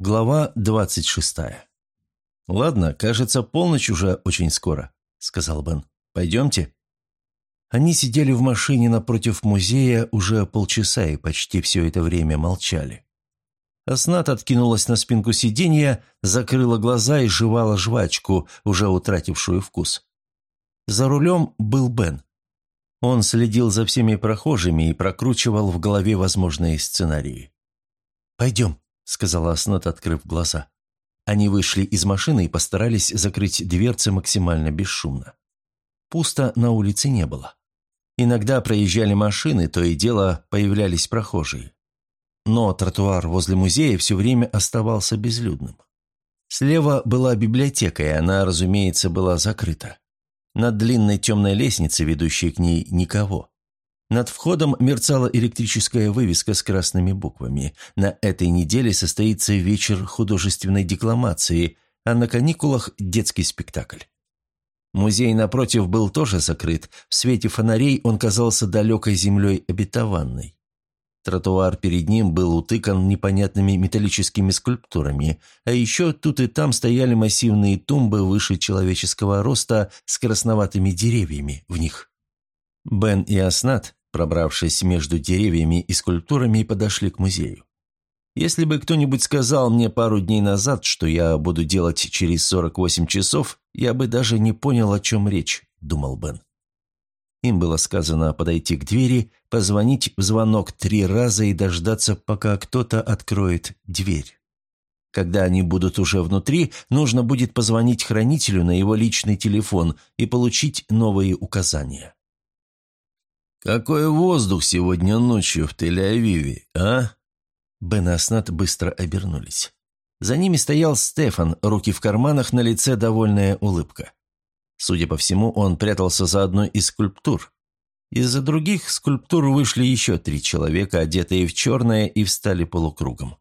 Глава двадцать шестая. «Ладно, кажется, полночь уже очень скоро», — сказал Бен. «Пойдемте». Они сидели в машине напротив музея уже полчаса и почти все это время молчали. Аснат откинулась на спинку сиденья, закрыла глаза и жевала жвачку, уже утратившую вкус. За рулем был Бен. Он следил за всеми прохожими и прокручивал в голове возможные сценарии. «Пойдем», — сказала Аснат, открыв глаза. Они вышли из машины и постарались закрыть дверцы максимально бесшумно. Пусто на улице не было. Иногда проезжали машины, то и дело появлялись прохожие. Но тротуар возле музея все время оставался безлюдным. Слева была библиотека, и она, разумеется, была закрыта. На длинной темной лестнице, ведущей к ней, никого. Над входом мерцала электрическая вывеска с красными буквами. На этой неделе состоится вечер художественной декламации, а на каникулах – детский спектакль. Музей напротив был тоже закрыт. В свете фонарей он казался далекой землей обетованной. Тротуар перед ним был утыкан непонятными металлическими скульптурами, а еще тут и там стояли массивные тумбы выше человеческого роста с красноватыми деревьями в них. Бен и Аснат, пробравшись между деревьями и скульптурами, подошли к музею. Если бы кто-нибудь сказал мне пару дней назад, что я буду делать через 48 часов, я бы даже не понял, о чем речь, думал Бен. Им было сказано подойти к двери, позвонить в звонок три раза и дождаться, пока кто-то откроет дверь. Когда они будут уже внутри, нужно будет позвонить хранителю на его личный телефон и получить новые указания. «Какой воздух сегодня ночью в Тель-Авиве, а?» Бен и Аснат быстро обернулись. За ними стоял Стефан, руки в карманах, на лице довольная улыбка. Судя по всему, он прятался за одной из скульптур. Из-за других скульптур вышли еще три человека, одетые в черное, и встали полукругом.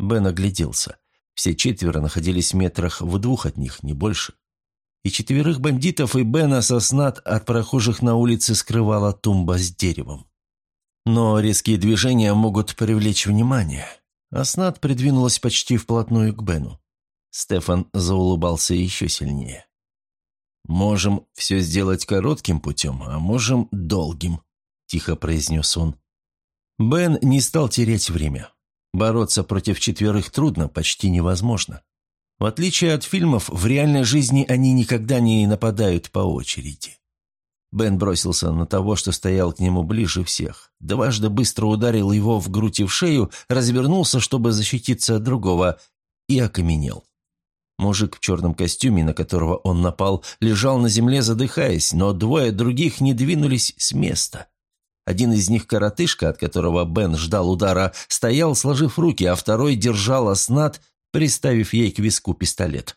Бен огляделся. Все четверо находились метрах в двух от них, не больше. И четверых бандитов и Бена Соснат от прохожих на улице скрывала тумба с деревом. Но резкие движения могут привлечь внимание. Аснат придвинулась почти вплотную к Бену. Стефан заулыбался еще сильнее. «Можем все сделать коротким путем, а можем долгим», – тихо произнес он. Бен не стал терять время. Бороться против четверых трудно, почти невозможно. В отличие от фильмов, в реальной жизни они никогда не нападают по очереди. Бен бросился на того, что стоял к нему ближе всех. Дважды быстро ударил его в грудь и в шею, развернулся, чтобы защититься от другого, и окаменел. Мужик в черном костюме, на которого он напал, лежал на земле, задыхаясь, но двое других не двинулись с места. Один из них, коротышка, от которого Бен ждал удара, стоял, сложив руки, а второй держал оснат, приставив ей к виску пистолет.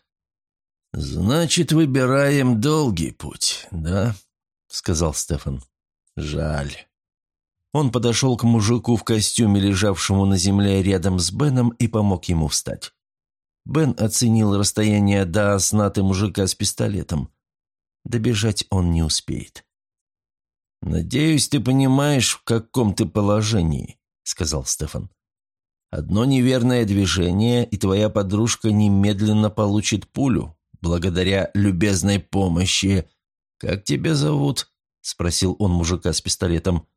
«Значит, выбираем долгий путь, да?» сказал Стефан. «Жаль». Он подошел к мужику в костюме, лежавшему на земле рядом с Беном, и помог ему встать. Бен оценил расстояние до оснаты мужика с пистолетом. Добежать он не успеет. «Надеюсь, ты понимаешь, в каком ты положении», — сказал Стефан. «Одно неверное движение, и твоя подружка немедленно получит пулю, благодаря любезной помощи «Как тебя зовут?» – спросил он мужика с пистолетом.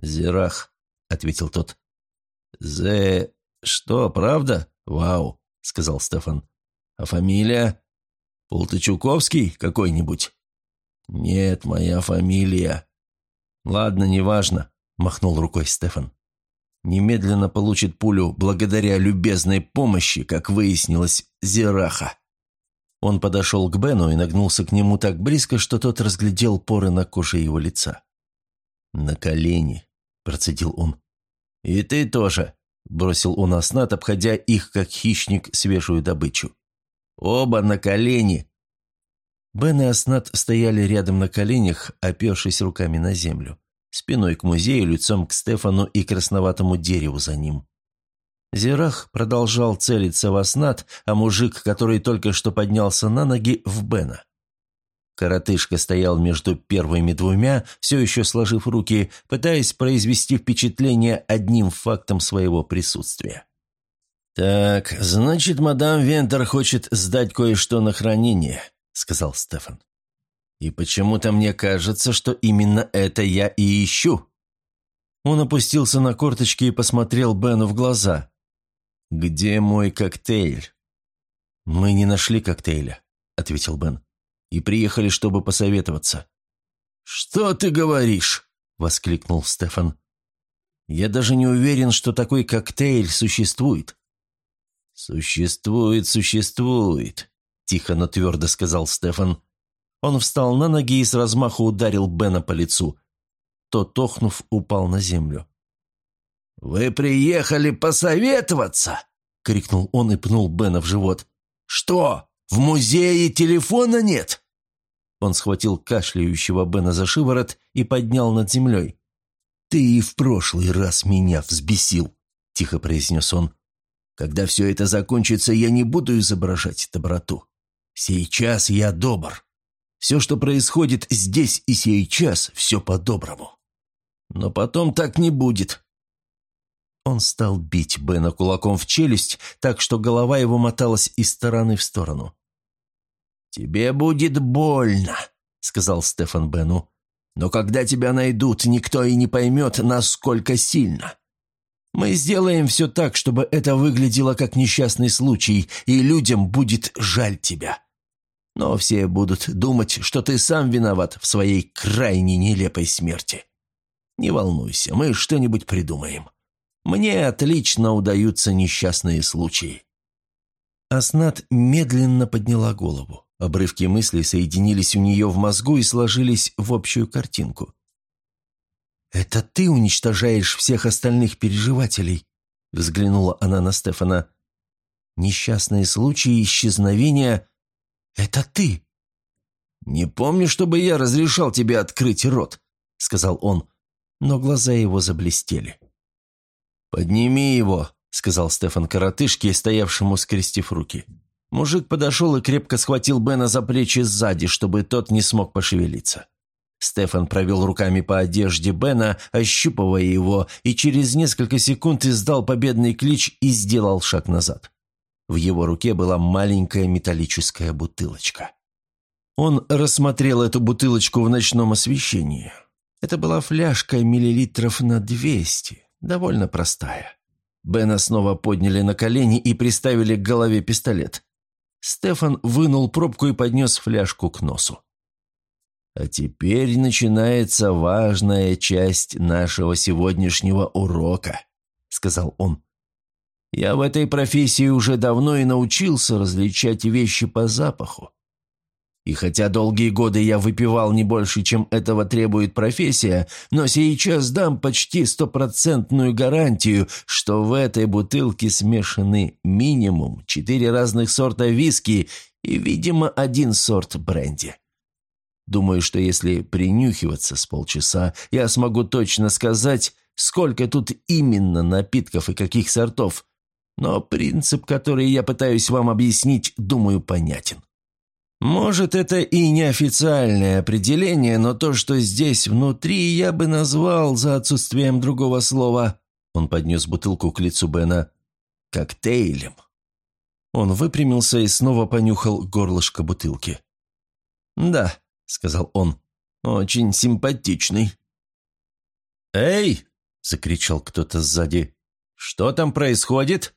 «Зирах», – ответил тот. «Зе... что, правда? Вау», – сказал Стефан. «А фамилия? Полтычуковский какой-нибудь?» «Нет, моя фамилия». «Ладно, неважно», – махнул рукой Стефан. «Немедленно получит пулю благодаря любезной помощи, как выяснилось, Зираха». Он подошел к Бену и нагнулся к нему так близко, что тот разглядел поры на коже его лица. «На колени», – процедил он. «И ты тоже», – бросил он оснат, обходя их, как хищник, свежую добычу. «Оба на колени!» Бен и Аснат стояли рядом на коленях, опершись руками на землю, спиной к музею, лицом к Стефану и красноватому дереву за ним. Зирах продолжал целиться в Аснат, а мужик, который только что поднялся на ноги, в Бена. Коротышка стоял между первыми двумя, все еще сложив руки, пытаясь произвести впечатление одним фактом своего присутствия. «Так, значит, мадам Вентер хочет сдать кое-что на хранение», — сказал Стефан. «И почему-то мне кажется, что именно это я и ищу». Он опустился на корточки и посмотрел Бену в глаза. «Где мой коктейль?» «Мы не нашли коктейля», — ответил Бен. «И приехали, чтобы посоветоваться». «Что ты говоришь?» — воскликнул Стефан. «Я даже не уверен, что такой коктейль существует». «Существует, существует», — тихо, но твердо сказал Стефан. Он встал на ноги и с размаху ударил Бена по лицу. Тот, охнув, упал на землю. «Вы приехали посоветоваться!» — крикнул он и пнул Бена в живот. «Что, в музее телефона нет?» Он схватил кашляющего Бена за шиворот и поднял над землей. «Ты и в прошлый раз меня взбесил», — тихо произнес он. «Когда все это закончится, я не буду изображать доброту. Сейчас я добр. Все, что происходит здесь и сейчас, все по-доброму. Но потом так не будет. Он стал бить Бена кулаком в челюсть, так что голова его моталась из стороны в сторону. «Тебе будет больно», — сказал Стефан Бену. «Но когда тебя найдут, никто и не поймет, насколько сильно. Мы сделаем все так, чтобы это выглядело как несчастный случай, и людям будет жаль тебя. Но все будут думать, что ты сам виноват в своей крайне нелепой смерти. Не волнуйся, мы что-нибудь придумаем». Мне отлично удаются несчастные случаи». Аснат медленно подняла голову. Обрывки мыслей соединились у нее в мозгу и сложились в общую картинку. «Это ты уничтожаешь всех остальных переживателей», — взглянула она на Стефана. «Несчастные случаи исчезновения — это ты». «Не помню, чтобы я разрешал тебе открыть рот», — сказал он, но глаза его заблестели. «Подними его», — сказал Стефан коротышке, стоявшему скрестив руки. Мужик подошел и крепко схватил Бена за плечи сзади, чтобы тот не смог пошевелиться. Стефан провел руками по одежде Бена, ощупывая его, и через несколько секунд издал победный клич и сделал шаг назад. В его руке была маленькая металлическая бутылочка. Он рассмотрел эту бутылочку в ночном освещении. Это была фляжка миллилитров на двести довольно простая. Бена снова подняли на колени и приставили к голове пистолет. Стефан вынул пробку и поднес фляжку к носу. «А теперь начинается важная часть нашего сегодняшнего урока», — сказал он. «Я в этой профессии уже давно и научился различать вещи по запаху. И хотя долгие годы я выпивал не больше, чем этого требует профессия, но сейчас дам почти стопроцентную гарантию, что в этой бутылке смешаны минимум четыре разных сорта виски и, видимо, один сорт бренди. Думаю, что если принюхиваться с полчаса, я смогу точно сказать, сколько тут именно напитков и каких сортов. Но принцип, который я пытаюсь вам объяснить, думаю, понятен. Может, это и неофициальное определение, но то, что здесь внутри, я бы назвал, за отсутствием другого слова, он поднес бутылку к лицу Бена, коктейлем. Он выпрямился и снова понюхал горлышко бутылки. «Да», — сказал он, — «очень симпатичный». «Эй!» — закричал кто-то сзади. «Что там происходит?»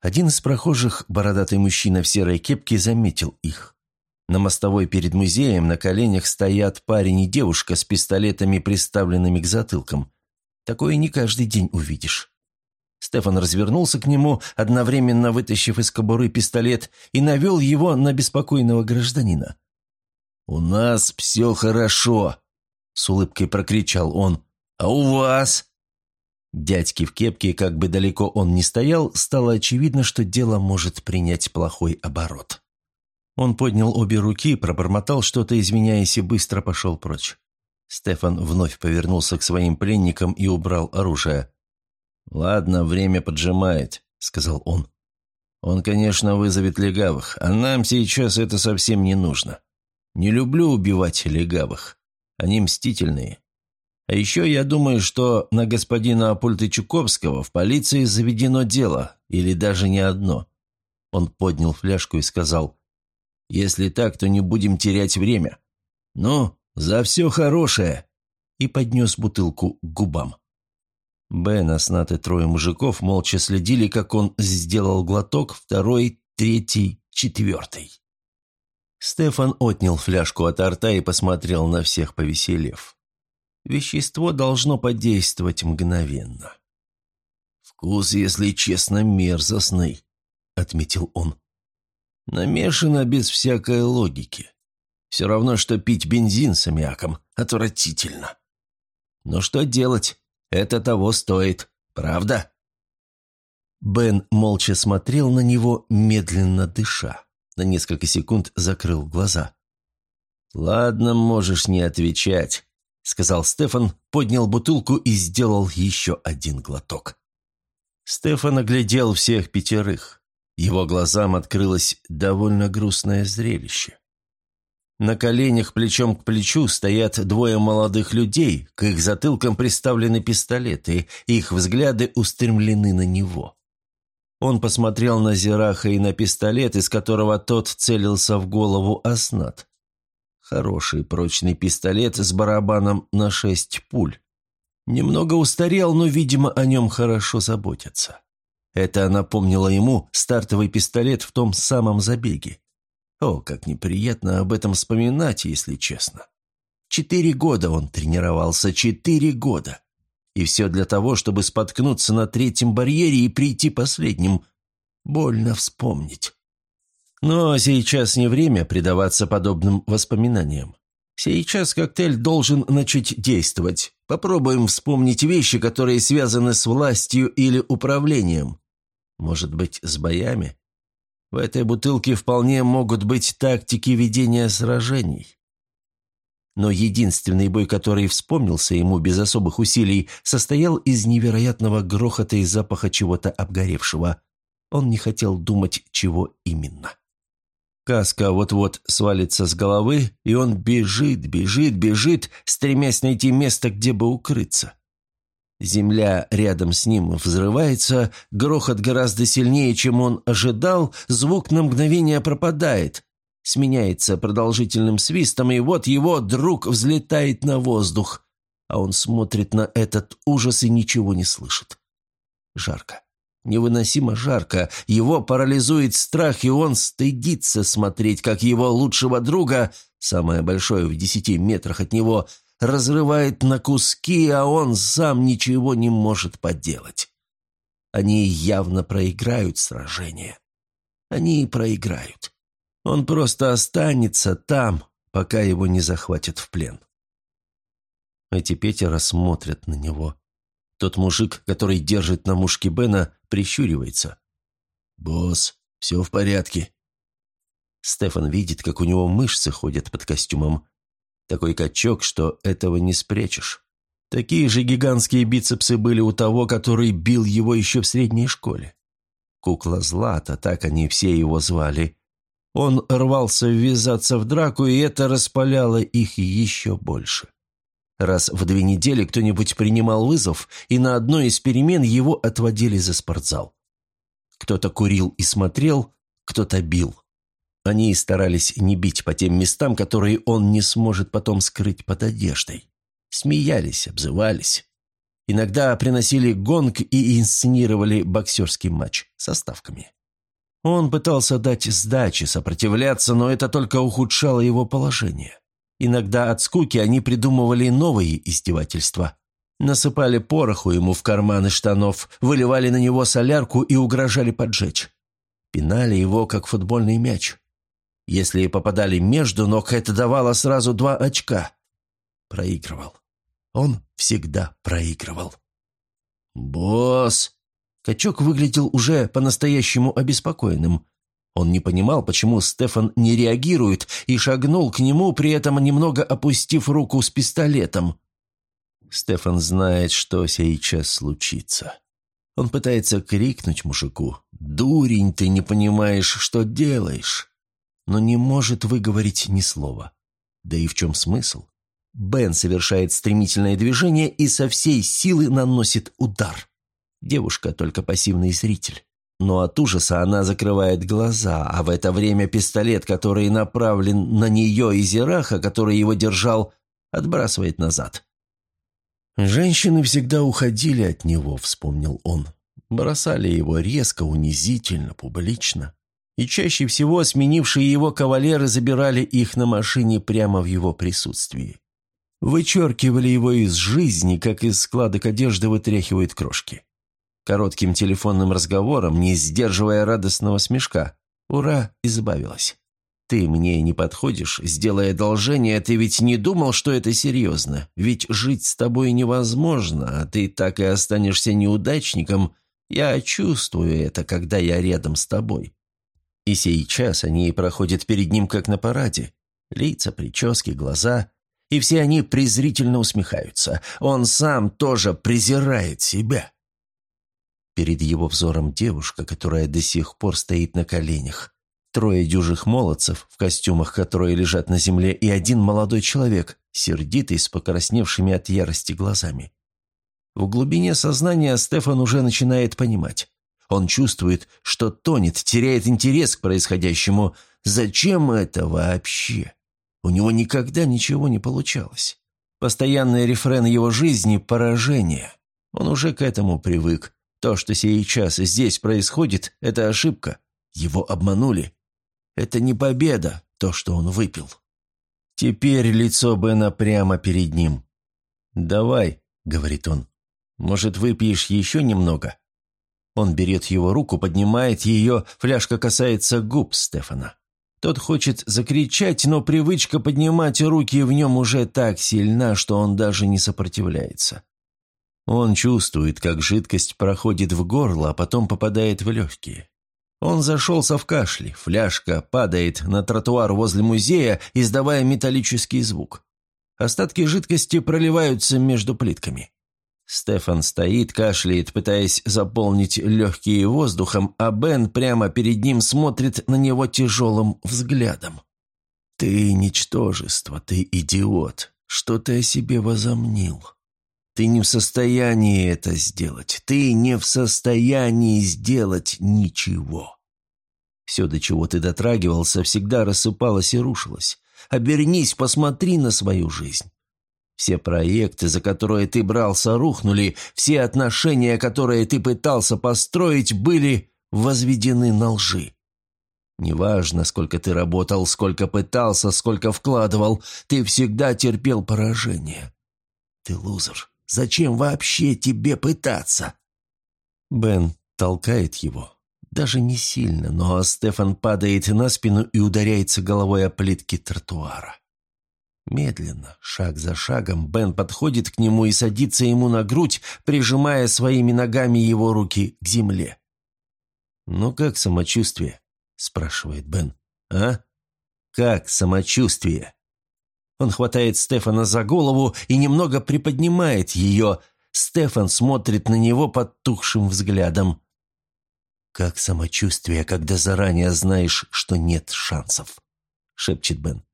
Один из прохожих, бородатый мужчина в серой кепке, заметил их. На мостовой перед музеем на коленях стоят парень и девушка с пистолетами, приставленными к затылкам. Такое не каждый день увидишь. Стефан развернулся к нему, одновременно вытащив из кобуры пистолет и навел его на беспокойного гражданина. «У нас все хорошо», — с улыбкой прокричал он. «А у вас?» Дядьки в кепке, как бы далеко он ни стоял, стало очевидно, что дело может принять плохой оборот. Он поднял обе руки, пробормотал что-то, извиняясь, и быстро пошел прочь. Стефан вновь повернулся к своим пленникам и убрал оружие. «Ладно, время поджимает», — сказал он. «Он, конечно, вызовет легавых, а нам сейчас это совсем не нужно. Не люблю убивать легавых. Они мстительные. А еще я думаю, что на господина Апультычуковского в полиции заведено дело, или даже не одно». Он поднял фляжку и сказал, «Если так, то не будем терять время. Ну, за все хорошее!» И поднес бутылку к губам. Бен, Аснат и трое мужиков молча следили, как он сделал глоток, второй, третий, четвертый. Стефан отнял фляжку от рта и посмотрел на всех повеселев. Вещество должно подействовать мгновенно. «Вкус, если честно, мерзостный», — отметил он. «Намешано без всякой логики. Все равно, что пить бензин с аммиаком. Отвратительно. Но что делать? Это того стоит, правда?» Бен молча смотрел на него, медленно дыша. На несколько секунд закрыл глаза. «Ладно, можешь не отвечать», — сказал Стефан, поднял бутылку и сделал еще один глоток. Стефан оглядел всех пятерых. Его глазам открылось довольно грустное зрелище. На коленях плечом к плечу стоят двое молодых людей, к их затылкам приставлены пистолеты, их взгляды устремлены на него. Он посмотрел на Зираха и на пистолет, из которого тот целился в голову Аснат. Хороший прочный пистолет с барабаном на шесть пуль. Немного устарел, но, видимо, о нем хорошо заботятся. Это напомнило ему стартовый пистолет в том самом забеге. О, как неприятно об этом вспоминать, если честно. Четыре года он тренировался, четыре года. И все для того, чтобы споткнуться на третьем барьере и прийти последним. Больно вспомнить. Но сейчас не время предаваться подобным воспоминаниям. Сейчас коктейль должен начать действовать. Попробуем вспомнить вещи, которые связаны с властью или управлением. Может быть, с боями? В этой бутылке вполне могут быть тактики ведения сражений. Но единственный бой, который вспомнился ему без особых усилий, состоял из невероятного грохота и запаха чего-то обгоревшего. Он не хотел думать, чего именно. Каска вот-вот свалится с головы, и он бежит, бежит, бежит, стремясь найти место, где бы укрыться. Земля рядом с ним взрывается, грохот гораздо сильнее, чем он ожидал, звук на мгновение пропадает, сменяется продолжительным свистом, и вот его друг взлетает на воздух, а он смотрит на этот ужас и ничего не слышит. Жарко. Невыносимо жарко, его парализует страх, и он стыдится смотреть, как его лучшего друга, самое большое в десяти метрах от него, разрывает на куски, а он сам ничего не может поделать. Они явно проиграют сражение. Они проиграют. Он просто останется там, пока его не захватят в плен. Эти пятеро смотрят на него. Тот мужик, который держит на мушке Бена, прищуривается. «Босс, все в порядке». Стефан видит, как у него мышцы ходят под костюмом. Такой качок, что этого не спрячешь. Такие же гигантские бицепсы были у того, который бил его еще в средней школе. Кукла Злата, так они все его звали. Он рвался ввязаться в драку, и это распаляло их еще больше. Раз в две недели кто-нибудь принимал вызов, и на одной из перемен его отводили за спортзал. Кто-то курил и смотрел, кто-то бил. Они старались не бить по тем местам, которые он не сможет потом скрыть под одеждой. Смеялись, обзывались. Иногда приносили гонг и инсценировали боксерский матч со ставками. Он пытался дать сдачи, сопротивляться, но это только ухудшало его положение. Иногда от скуки они придумывали новые издевательства. Насыпали пороху ему в карманы штанов, выливали на него солярку и угрожали поджечь. Пинали его, как футбольный мяч. Если попадали между ног, это давало сразу два очка. Проигрывал. Он всегда проигрывал. «Босс!» Качок выглядел уже по-настоящему обеспокоенным. Он не понимал, почему Стефан не реагирует, и шагнул к нему, при этом немного опустив руку с пистолетом. Стефан знает, что сейчас случится. Он пытается крикнуть мужику «Дурень, ты не понимаешь, что делаешь!» но не может выговорить ни слова. Да и в чем смысл? Бен совершает стремительное движение и со всей силы наносит удар. Девушка только пассивный зритель. Но от ужаса она закрывает глаза, а в это время пистолет, который направлен на нее и Зераха, который его держал, отбрасывает назад. «Женщины всегда уходили от него», — вспомнил он. Бросали его резко, унизительно, публично. И чаще всего сменившие его кавалеры забирали их на машине прямо в его присутствии. Вычеркивали его из жизни, как из складок одежды вытряхивают крошки. Коротким телефонным разговором, не сдерживая радостного смешка. «Ура!» избавилась. «Ты мне не подходишь, сделая одолжение, ты ведь не думал, что это серьезно? Ведь жить с тобой невозможно, а ты так и останешься неудачником. Я чувствую это, когда я рядом с тобой». И сейчас они проходят перед ним, как на параде. Лица, прически, глаза. И все они презрительно усмехаются. Он сам тоже презирает себя. Перед его взором девушка, которая до сих пор стоит на коленях. Трое дюжих молодцев, в костюмах, которые лежат на земле, и один молодой человек, сердитый, с покрасневшими от ярости глазами. В глубине сознания Стефан уже начинает понимать. Он чувствует, что тонет, теряет интерес к происходящему. Зачем это вообще? У него никогда ничего не получалось. Постоянный рефрен его жизни – поражение. Он уже к этому привык. То, что сейчас здесь происходит – это ошибка. Его обманули. Это не победа, то, что он выпил. Теперь лицо Бена прямо перед ним. «Давай», — говорит он, — «может, выпьешь еще немного?» Он берет его руку, поднимает ее, фляжка касается губ Стефана. Тот хочет закричать, но привычка поднимать руки в нем уже так сильна, что он даже не сопротивляется. Он чувствует, как жидкость проходит в горло, а потом попадает в легкие. Он зашелся в кашле, фляжка падает на тротуар возле музея, издавая металлический звук. Остатки жидкости проливаются между плитками. Стефан стоит, кашляет, пытаясь заполнить легкие воздухом, а Бен прямо перед ним смотрит на него тяжелым взглядом. «Ты ничтожество, ты идиот. Что ты о себе возомнил? Ты не в состоянии это сделать. Ты не в состоянии сделать ничего. Все, до чего ты дотрагивался, всегда рассыпалось и рушилось. Обернись, посмотри на свою жизнь. Все проекты, за которые ты брался, рухнули, все отношения, которые ты пытался построить, были возведены на лжи. Неважно, сколько ты работал, сколько пытался, сколько вкладывал, ты всегда терпел поражение. Ты лузер. Зачем вообще тебе пытаться?» Бен толкает его. Даже не сильно, но Стефан падает на спину и ударяется головой о плитки тротуара. Медленно, шаг за шагом, Бен подходит к нему и садится ему на грудь, прижимая своими ногами его руки к земле. «Ну как самочувствие?» – спрашивает Бен. «А? Как самочувствие?» Он хватает Стефана за голову и немного приподнимает ее. Стефан смотрит на него подтухшим взглядом. «Как самочувствие, когда заранее знаешь, что нет шансов», — шепчет Бен.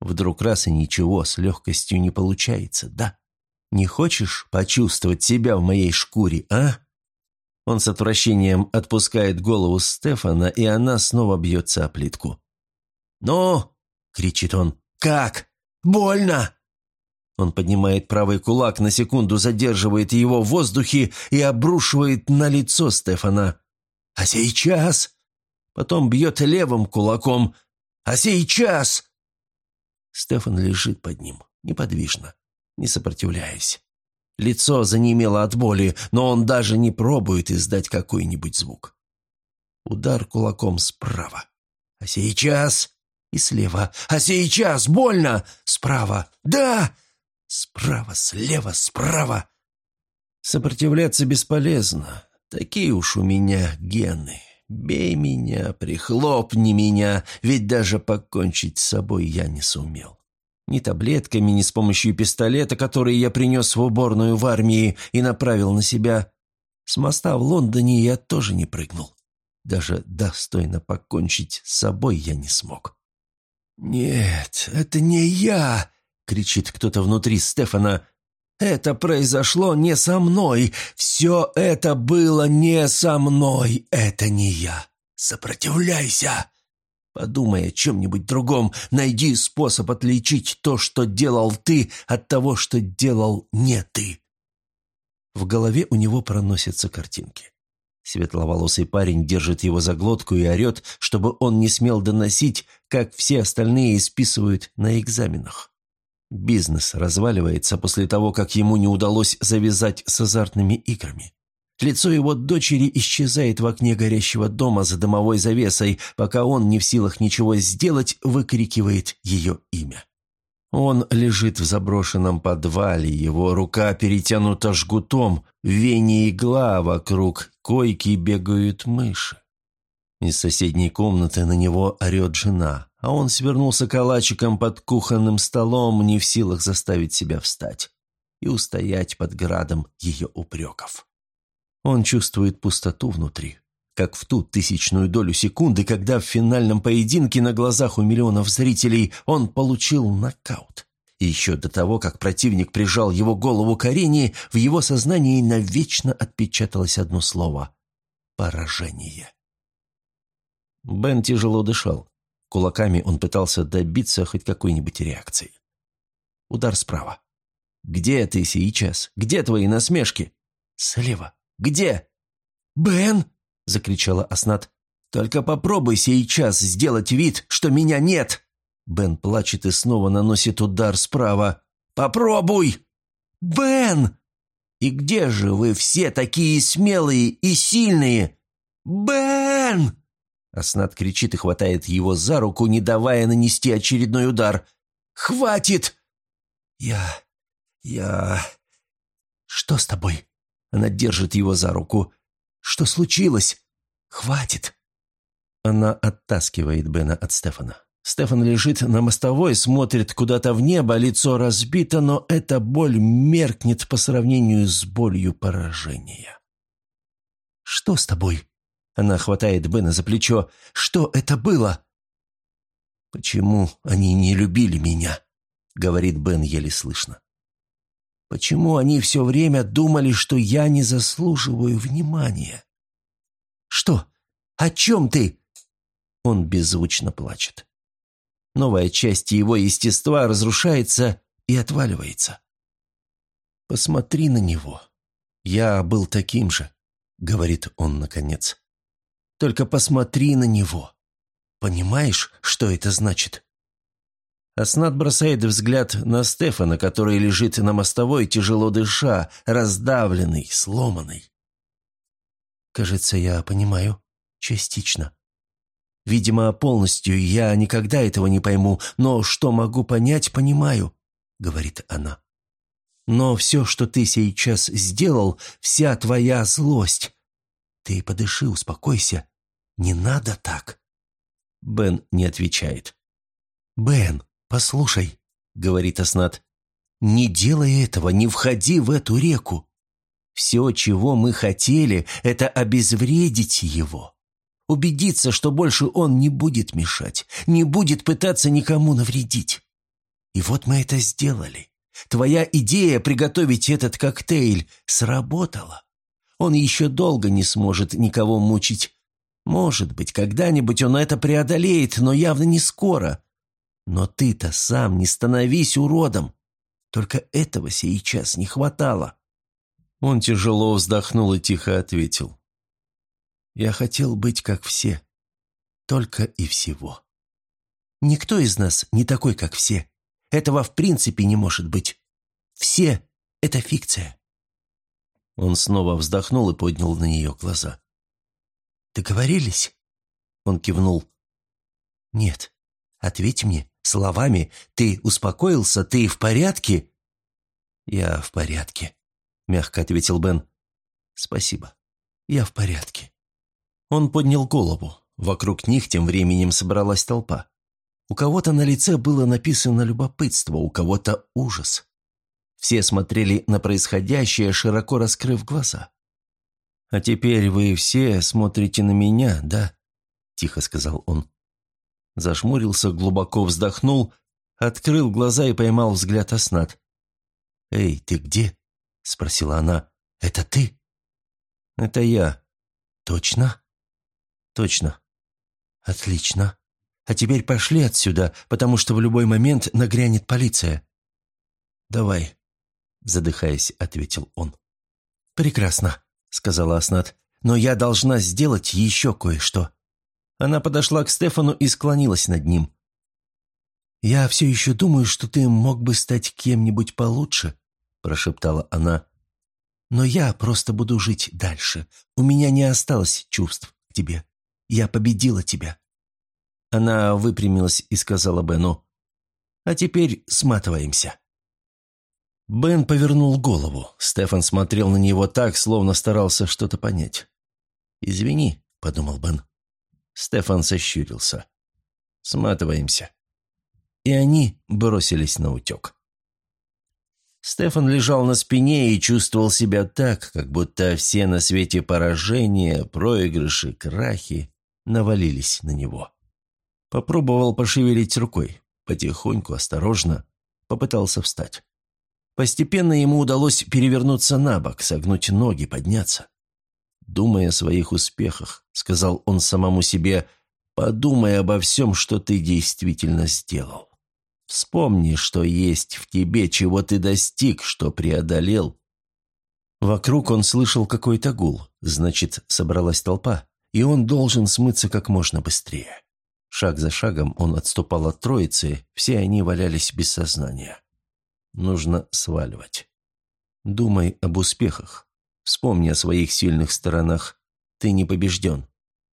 «Вдруг раз и ничего, с легкостью не получается, да? Не хочешь почувствовать себя в моей шкуре, а?» Он с отвращением отпускает голову Стефана, и она снова бьется о плитку. «Ну!» — кричит он. «Как?» Больно!» Он поднимает правый кулак, на секунду задерживает его в воздухе и обрушивает на лицо Стефана. «А сейчас?» Потом бьет левым кулаком. «А сейчас?» Стефан лежит под ним, неподвижно, не сопротивляясь. Лицо занемело от боли, но он даже не пробует издать какой-нибудь звук. Удар кулаком справа. «А сейчас?» И слева. А сейчас больно! Справа! Да! Справа, слева, справа!» Сопротивляться бесполезно. Такие уж у меня гены. Бей меня, прихлопни меня, ведь даже покончить с собой я не сумел. Ни таблетками, ни с помощью пистолета, который я принес в уборную в армии и направил на себя. С моста в Лондоне я тоже не прыгнул. Даже достойно покончить с собой я не смог. «Нет, это не я!» — кричит кто-то внутри Стефана. «Это произошло не со мной! Все это было не со мной! Это не я! Сопротивляйся!» Подумай о чем-нибудь другом. Найди способ отличить то, что делал ты, от того, что делал не ты. В голове у него проносятся картинки. Светловолосый парень держит его за глотку и орет, чтобы он не смел доносить, как все остальные списывают на экзаменах. Бизнес разваливается после того, как ему не удалось завязать с азартными играми. Лицо его дочери исчезает в окне горящего дома за дымовой завесой, пока он, не в силах ничего сделать, выкрикивает ее имя. Он лежит в заброшенном подвале, его рука перетянута жгутом, в вене игла, вокруг койки бегают мыши. Из соседней комнаты на него орет жена, а он свернулся калачиком под кухонным столом, не в силах заставить себя встать и устоять под градом ее упреков. Он чувствует пустоту внутри, как в ту тысячную долю секунды, когда в финальном поединке на глазах у миллионов зрителей он получил нокаут. И еще до того, как противник прижал его голову к арене, в его сознании навечно отпечаталось одно слово – поражение. Бен тяжело дышал. Кулаками он пытался добиться хоть какой-нибудь реакции. Удар справа. «Где ты сейчас? Где твои насмешки?» «Слева. Где?» «Бен!» — закричала Аснат. «Только попробуй сейчас сделать вид, что меня нет!» Бен плачет и снова наносит удар справа. «Попробуй!» «Бен!» «И где же вы все такие смелые и сильные?» «Бен!» Аснат кричит и хватает его за руку, не давая нанести очередной удар. «Хватит!» «Я... я...» «Что с тобой?» Она держит его за руку. «Что случилось? Хватит!» Она оттаскивает Бена от Стефана. Стефан лежит на мостовой, смотрит куда-то в небо, лицо разбито, но эта боль меркнет по сравнению с болью поражения. «Что с тобой?» Она хватает Бена за плечо. «Что это было?» «Почему они не любили меня?» — говорит Бен еле слышно. Почему они все время думали, что я не заслуживаю внимания? «Что? О чем ты?» Он беззвучно плачет. Новая часть его естества разрушается и отваливается. «Посмотри на него. Я был таким же», — говорит он наконец. «Только посмотри на него. Понимаешь, что это значит?» Аснат бросает взгляд на Стефана, который лежит на мостовой, тяжело дыша, раздавленный, сломанный. «Кажется, я понимаю. Частично. Видимо, полностью я никогда этого не пойму, но что могу понять, понимаю», — говорит она. «Но все, что ты сейчас сделал, вся твоя злость. Ты подыши, успокойся. Не надо так». Бен не отвечает. «Бен, «Послушай», — говорит Аснат, — «не делай этого, не входи в эту реку. Все, чего мы хотели, это обезвредить его. Убедиться, что больше он не будет мешать, не будет пытаться никому навредить. И вот мы это сделали. Твоя идея приготовить этот коктейль сработала. Он еще долго не сможет никого мучить. Может быть, когда-нибудь он это преодолеет, но явно не скоро. Но ты-то сам не становись уродом. Только этого сейчас не хватало. Он тяжело вздохнул и тихо ответил. Я хотел быть как все. Только и всего. Никто из нас не такой, как все. Этого в принципе не может быть. Все — это фикция. Он снова вздохнул и поднял на нее глаза. «Договорились?» Он кивнул. «Нет. Ответь мне, словами «Ты успокоился? Ты в порядке?» «Я в порядке», — мягко ответил Бен. «Спасибо. Я в порядке». Он поднял голову. Вокруг них тем временем собралась толпа. У кого-то на лице было написано любопытство, у кого-то ужас. Все смотрели на происходящее, широко раскрыв глаза. «А теперь вы все смотрите на меня, да?» – тихо сказал он. Зажмурился, глубоко вздохнул Открыл глаза и поймал взгляд Аснат. «Эй, ты где?» — спросила она. «Это ты?» «Это я». «Точно?» «Точно». «Отлично. А теперь пошли отсюда, потому что в любой момент нагрянет полиция». «Давай», — задыхаясь, ответил он. «Прекрасно», — сказала Аснат. «Но я должна сделать еще кое-что». Она подошла к Стефану и склонилась над ним. «Я все еще думаю, что ты мог бы стать кем-нибудь получше», – прошептала она. «Но я просто буду жить дальше. У меня не осталось чувств к тебе. Я победила тебя». Она выпрямилась и сказала Бену, «А теперь сматываемся». Бен повернул голову. Стефан смотрел на него так, словно старался что-то понять. «Извини», — подумал Бен. Стефан сощурился. «Сматываемся». И они бросились на утек. Стефан лежал на спине и чувствовал себя так, как будто все на свете поражения, проигрыши, крахи навалились на него. Попробовал пошевелить рукой, потихоньку, осторожно, попытался встать. Постепенно ему удалось перевернуться на бок, согнуть ноги, подняться. «Думай о своих успехах», — сказал он самому себе, — «подумай обо всем, что ты действительно сделал. Вспомни, что есть в тебе, чего ты достиг, что преодолел». Вокруг он слышал какой-то гул, значит, собралась толпа, и он должен смыться как можно быстрее. Шаг за шагом он отступал от троицы, все они валялись без сознания. Нужно сваливать. Думай об успехах. Вспомни о своих сильных сторонах. Ты не побежден.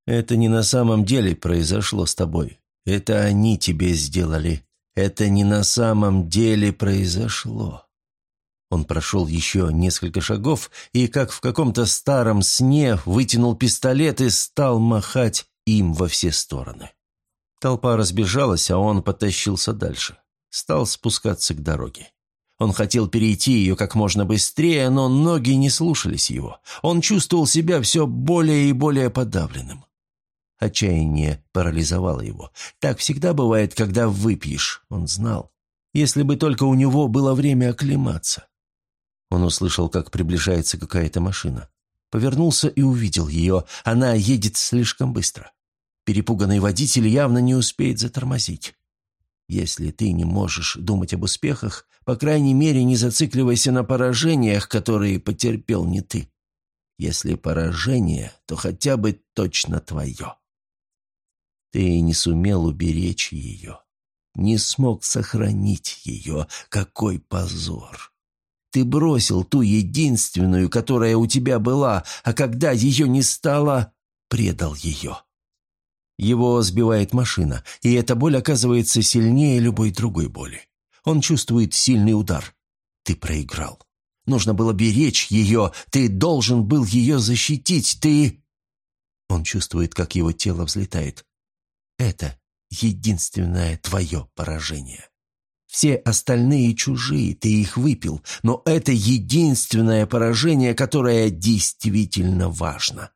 Это не на самом деле произошло с тобой. Это они тебе сделали. Это не на самом деле произошло. Он прошел еще несколько шагов и, как в каком-то старом сне, вытянул пистолет и стал махать им во все стороны. Толпа разбежалась, а он потащился дальше. Стал спускаться к дороге. Он хотел перейти ее как можно быстрее, но ноги не слушались его. Он чувствовал себя все более и более подавленным. Отчаяние парализовало его. Так всегда бывает, когда выпьешь, он знал. Если бы только у него было время оклематься. Он услышал, как приближается какая-то машина. Повернулся и увидел ее. Она едет слишком быстро. Перепуганный водитель явно не успеет затормозить. Если ты не можешь думать об успехах, по крайней мере, не зацикливайся на поражениях, которые потерпел не ты. Если поражение, то хотя бы точно твое. Ты не сумел уберечь ее, не смог сохранить ее. Какой позор! Ты бросил ту единственную, которая у тебя была, а когда ее не стало, предал ее. Его сбивает машина, и эта боль оказывается сильнее любой другой боли. Он чувствует сильный удар. Ты проиграл. Нужно было беречь ее, ты должен был ее защитить, ты... Он чувствует, как его тело взлетает. Это единственное твое поражение. Все остальные чужие, ты их выпил, но это единственное поражение, которое действительно важно.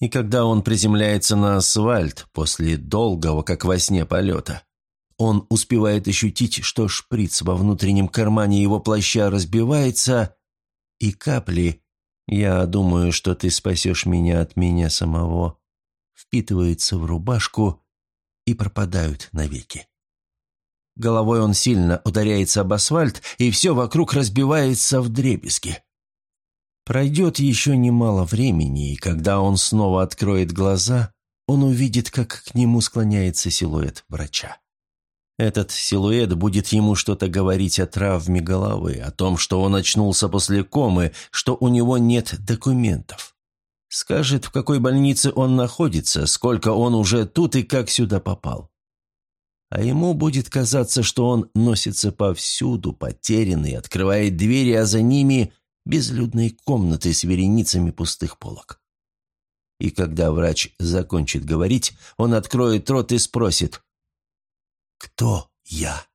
И когда он приземляется на асфальт после долгого, как во сне, полета, он успевает ощутить, что шприц во внутреннем кармане его плаща разбивается, и капли «Я думаю, что ты спасешь меня от меня самого» впитываются в рубашку и пропадают навеки. Головой он сильно ударяется об асфальт, и все вокруг разбивается в дребезги. Пройдет еще немало времени, и когда он снова откроет глаза, он увидит, как к нему склоняется силуэт врача. Этот силуэт будет ему что-то говорить о травме головы, о том, что он очнулся после комы, что у него нет документов. Скажет, в какой больнице он находится, сколько он уже тут и как сюда попал. А ему будет казаться, что он носится повсюду, потерянный, открывает двери, а за ними безлюдной комнаты с вереницами пустых полок. И когда врач закончит говорить, он откроет рот и спросит «Кто я?»